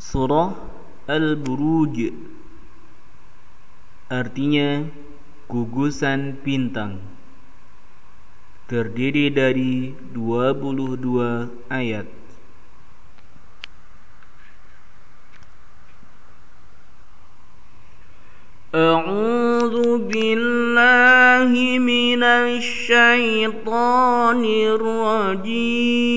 Surah Al-Buruj Artinya gugusan bintang Terdiri dari 22 ayat أعوذ بالله من الشيطان الرجيم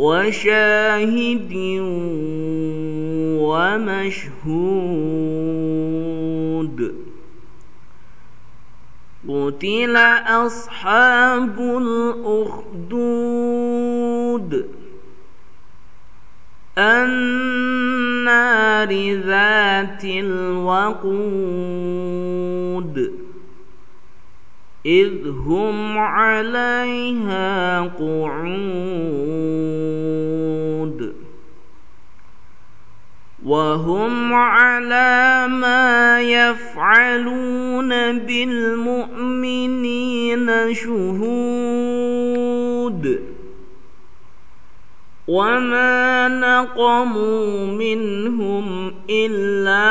وشاهد ومشهود. قتل أصحاب الأخدود. النار ذات الوقود. إذ هم عليها قعود وهم على ما يفعلون بالمؤمنين شهود وما نقموا منهم إلا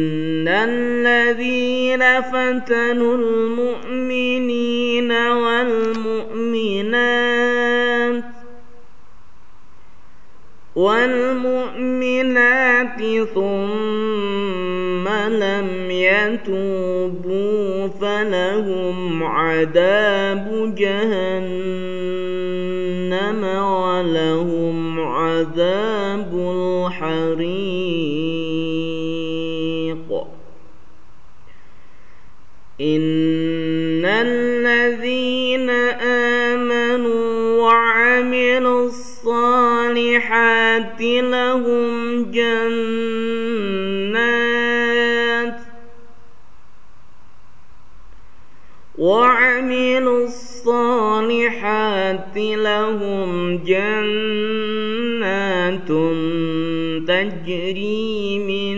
الذين فتنوا المؤمنين والمؤمنات والمؤمنات ثم لم يتوبوا فلهم عذاب جهنم ولهم عذاب إن الذين آمنوا وعملوا الصالحات لهم جنات وعملوا الصالحات لهم جنات تجري من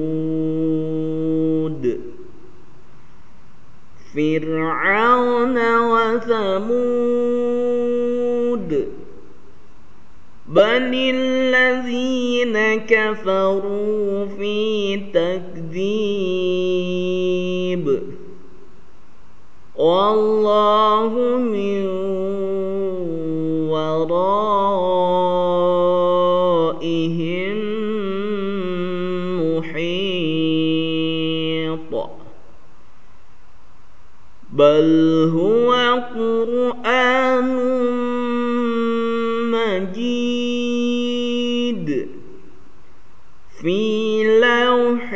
فرعون وثمود. بل الذين كفروا في تكذيب. والله من ورائهم بل هو قرآن مجيد في لوح